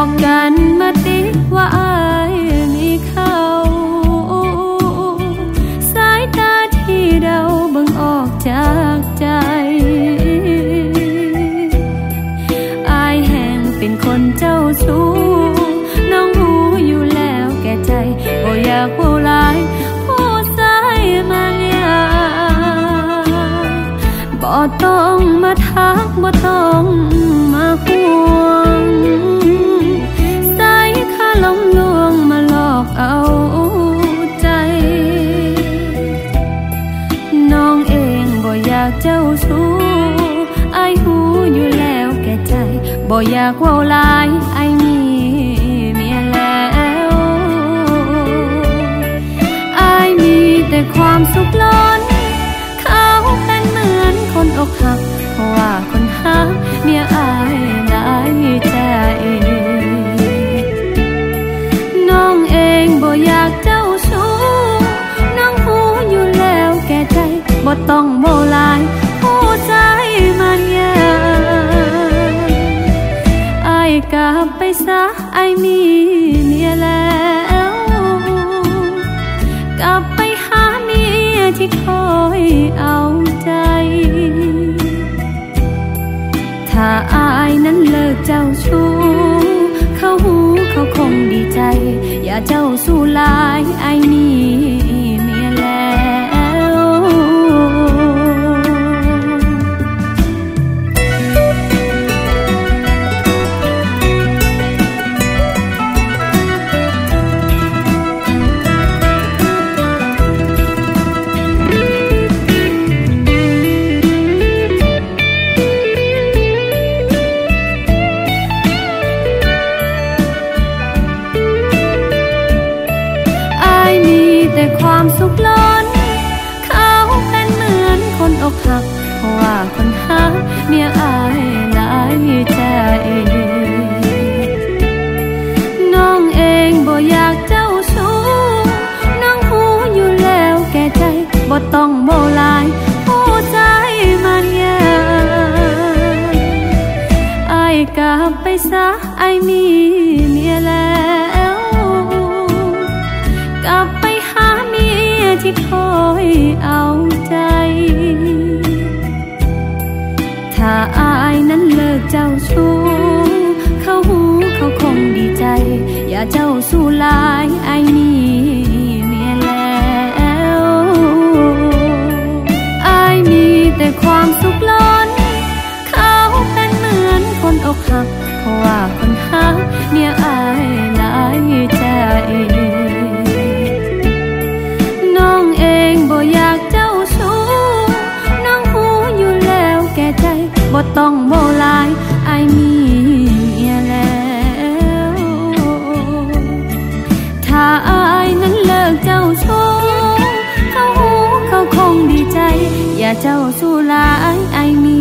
บอกกันมาติว่าอายมีเขาสายตาที่เดาบังออกจากใจอายแห่งเป็นคนเจ้าสู้น้องหูอยู่แล้วแก่ใจบ่อยากเว้าลายผู้สายมาเลียบ่ต้องมาทักบ่ต้องากเจ้าสู้ไอหูอยู่แล้วแก่ใจบ่อยากเว้าลายไอมีเมียแล้วไอมีแต่ความสุขล้น ต้องโมลายผู้ใจมันยาอายกลับไปซะไอายมีเมียแล้วกลับไปหาเมียที่คอยเอาใจ ถ้าอายนั้นเลิกเจ้าชู้เขาหูเขาคงดีใจ อย่าเจ้าสู้ลาย แต่ความสุขล้น เขาเป็นเหมือนคนอกหัก เพราะว่าคนหักเมียอายหลายใจน้องเองบ่อยากเจ้าชู้น้องหูอยู่แล้วแก่ใจบ่ต้องโมลายผู้ใจมันยาอายกลับไปซะไอายมีเมียแล้ว ยที่คอยเอาใจ ถ้าอายนั้นเลิกเจ้าชู้เขาหูเขาคงดีใจ อย่าเจ้าสู้ลายไอ้นี่เมียแล้วอายมีแต่ความสุขล้นเขาเป็นเหมือนคนอกหักเพราะว่าคนหักเมียอายลา บ่ต้องโมลายไอายมีเมียแล้ว ถ้าอายนั้นเลิกเจ้าชู้เขาหูเขาคงดีใจ อย่าเจ้าสู้ลายไอายมี